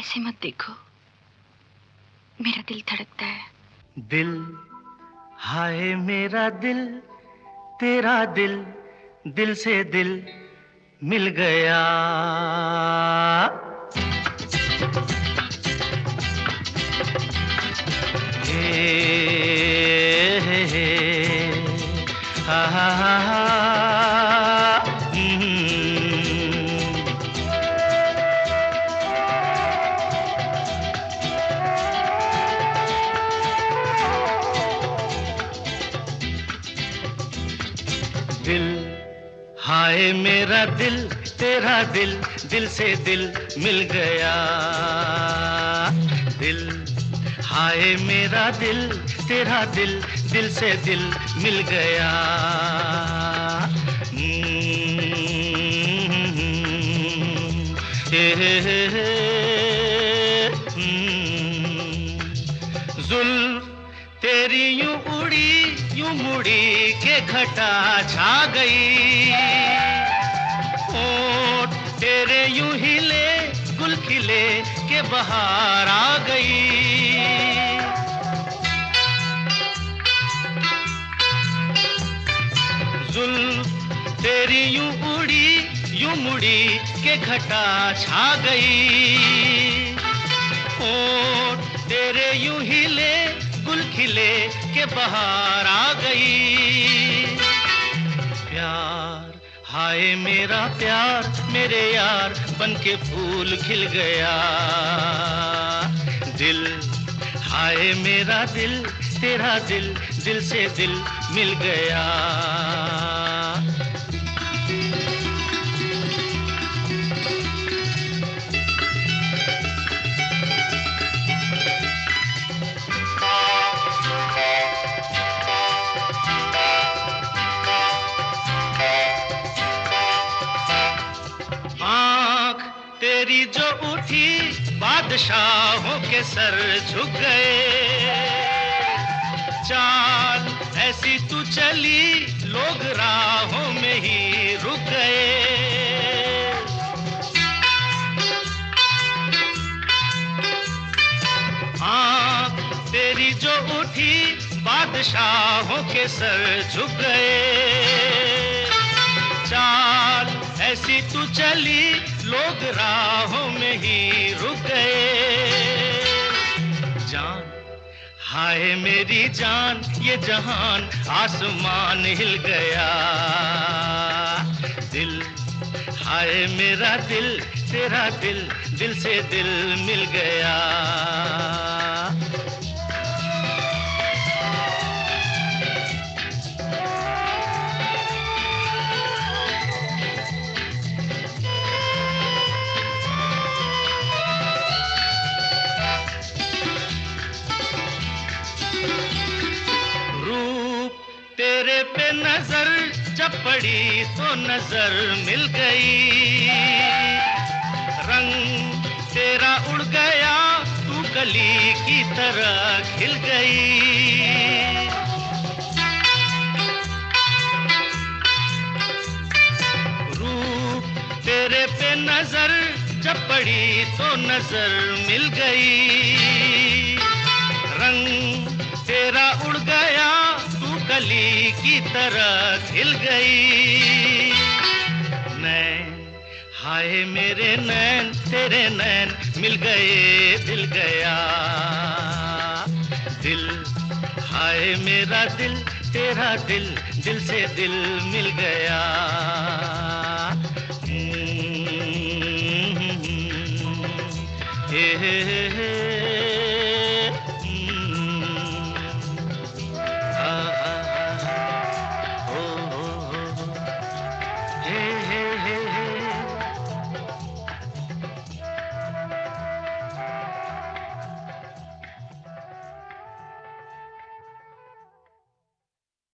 ऐसे मत देखो। मेरा दिल धड़कता है। दिल, हाय मेरा दिल, तेरा दिल दिल से दिल मिल गया। दिल। हाय मेरा दिल तेरा दिल दिल से दिल मिल गया। दिल हाय मेरा दिल तेरा दिल दिल से दिल मिल गया। हे, हे, हम्म। मुड़ी के घटा छा गई। ओट तेरे यूँ हिले गुल खिले के बहार आ गई। जुल्फ तेरी यूँ उड़ी, यूँ मुड़ी के घटा छा गई। ओट तेरे यूँ हिले गुल खिले के बहार आ गई। प्यार, हाय मेरा प्यार, मेरे यार बन के फूल खिल गया। दिल, हाय मेरा दिल, तेरा दिल दिल से दिल मिल गया। जो उठी बादशाहों के सर झुक गए। चाल ऐसी तू चली, लोग राहों में ही रुक गए। तेरी जो उठी, बादशाहों के सर झुक गए। चाल ऐसी तू चली, लोग राहों में ही रुक गए। जान, हाय मेरी जान, ये जहान आसमान हिल गया। दिल, हाय मेरा दिल, तेरा दिल दिल से दिल मिल गया। तेरे पे नज़र, जब पड़ी तो नज़र मिल गई। रंग तेरा उड़ गया, तू कली की तरह खिल गई। रूप तेरे पे नज़र, जब पड़ी तो नज़र मिल गई। रंग तेरा कली की तरह खिल गई। नैन, हाय मेरे नैन, तेरे नैन मिल गए, दिल गया। दिल, हाय मेरा दिल, तेरा दिल दिल से दिल मिल गया।